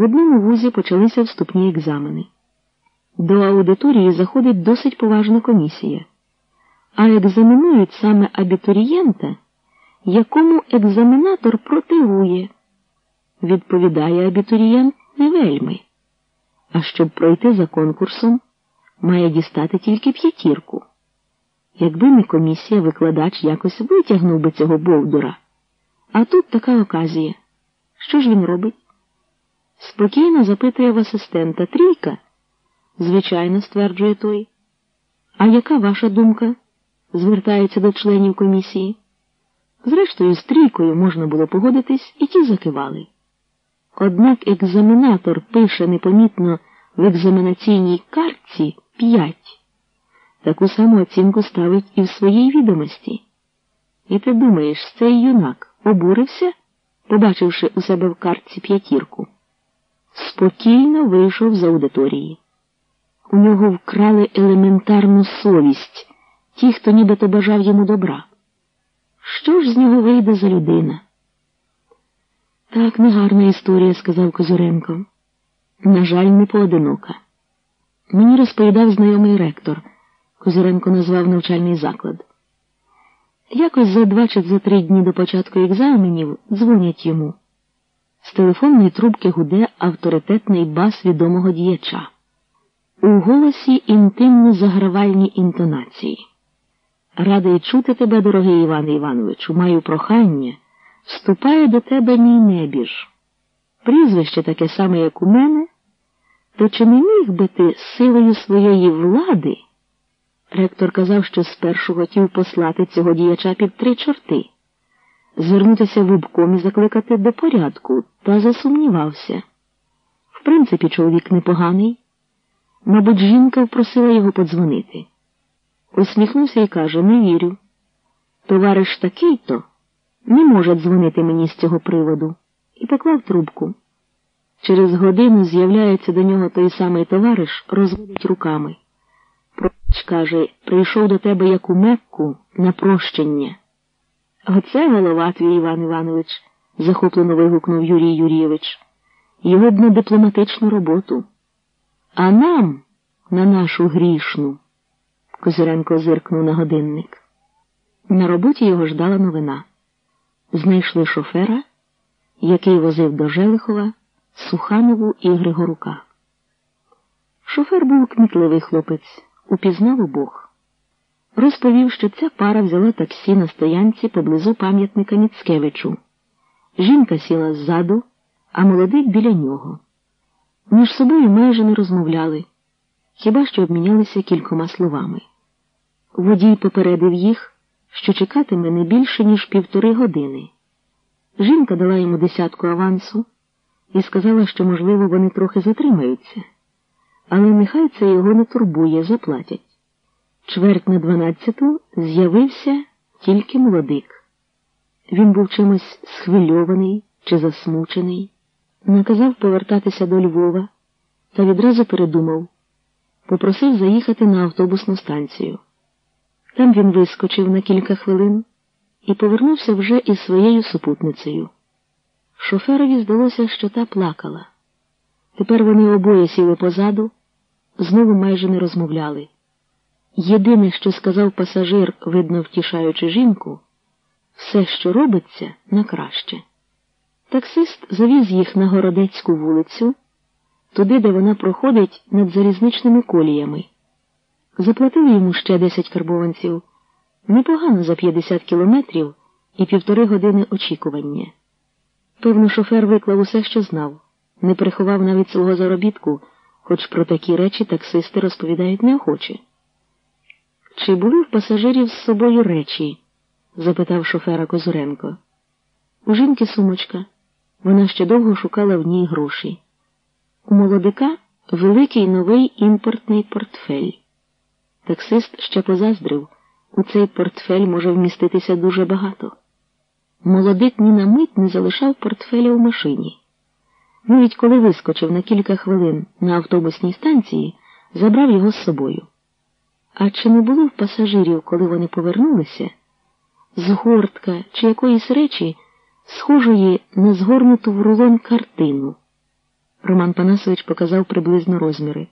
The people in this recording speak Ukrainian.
В одному вузі почалися вступні екзамени. До аудиторії заходить досить поважна комісія, а екзаменують саме абітурієнта, якому екзаменатор противує. Відповідає абітурієнт не вельми. А щоб пройти за конкурсом, має дістати тільки п'ятірку. Якби не комісія, викладач якось витягнув би цього бовдура. А тут така оказія. Що ж він робить? Спокійно запитує в асистента трійка. Звичайно, стверджує той. А яка ваша думка? звертається до членів комісії. Зрештою, з трійкою можна було погодитись, і ті закивали. Однак екзаменатор пише непомітно в екзаменаційній картці п'ять. Таку саму оцінку ставить і в своїй відомості. І ти думаєш, цей юнак обурився, побачивши у себе в картці п'ятірку? Спокійно вийшов з аудиторії. У нього вкрали елементарну совість, ті, хто нібито бажав йому добра. Що ж з нього вийде за людина? Так, негарна історія, сказав Козуренко. На жаль, не поодинока. Мені розповідав знайомий ректор. Козуренко назвав навчальний заклад. Якось за два чи за три дні до початку екзаменів дзвонять йому. З телефонної трубки гуде авторитетний бас відомого діяча. У голосі інтимно загравальні інтонації. Радий чути тебе, дорогий Іване Івановичу, маю прохання. Вступає до тебе мій небіж. Прізвище таке саме, як у мене, то чи не міг би ти силою своєї влади? Ректор казав, що спершу хотів послати цього діяча під три чорти, звернутися в і закликати до порядку, та засумнівався. В принципі, чоловік непоганий. Мабуть, жінка впросила його подзвонити. Усміхнувся і каже: Не вірю. Товариш такий то не може дзвонити мені з цього приводу, і поклав трубку. Через годину з'являється до нього той самий товариш, розводить руками. Проч каже, прийшов до тебе як у Мекку на прощення. Оце голова твій Іван Іванович, захоплено вигукнув Юрій Юрійович. Його б на дипломатичну роботу. А нам, на нашу грішну, Козиренко зиркнув на годинник. На роботі його ждала новина. Знайшли шофера, який возив до Желихова Суханову і Григорука. Шофер був кмітливий хлопець, упізнав обох. Розповів, що ця пара взяла таксі на стоянці поблизу пам'ятника Ніцкевичу. Жінка сіла ззаду, а молодик біля нього. Між собою майже не розмовляли, хіба що обмінялися кількома словами. Водій попередив їх, що чекатиме не більше, ніж півтори години. Жінка дала йому десятку авансу і сказала, що, можливо, вони трохи затримаються, але нехай це його не турбує, заплатять. Чверть на дванадцяту з'явився тільки молодик. Він був чимось схвильований чи засмучений, наказав повертатися до Львова та відразу передумав, попросив заїхати на автобусну станцію. Там він вискочив на кілька хвилин і повернувся вже із своєю супутницею. Шоферові здалося, що та плакала. Тепер вони обоє сіли позаду, знову майже не розмовляли. Єдине, що сказав пасажир, видно втішаючи жінку, все, що робиться, на краще. Таксист завіз їх на Городецьку вулицю, туди, де вона проходить над залізничними коліями. Заплатили йому ще 10 карбованців. Непогано за 50 кілометрів і півтори години очікування. Певно, шофер виклав усе, що знав, не приховав навіть свого заробітку, хоч про такі речі таксисти розповідають неохоче. Чи були в пасажирів з собою речі? запитав шофера Козуренко. У жінки сумочка. Вона ще довго шукала в ній гроші. У молодика великий новий імпортний портфель. Таксист ще позаздрив, у цей портфель може вміститися дуже багато. Молодик ні на мить не залишав портфеля у машині. Навіть коли вискочив на кілька хвилин на автобусній станції, забрав його з собою. А чи не було в пасажирів, коли вони повернулися, згортка чи якоїсь речі, схожої на згорнуту в рулон картину? Роман Панасович показав приблизно розміри.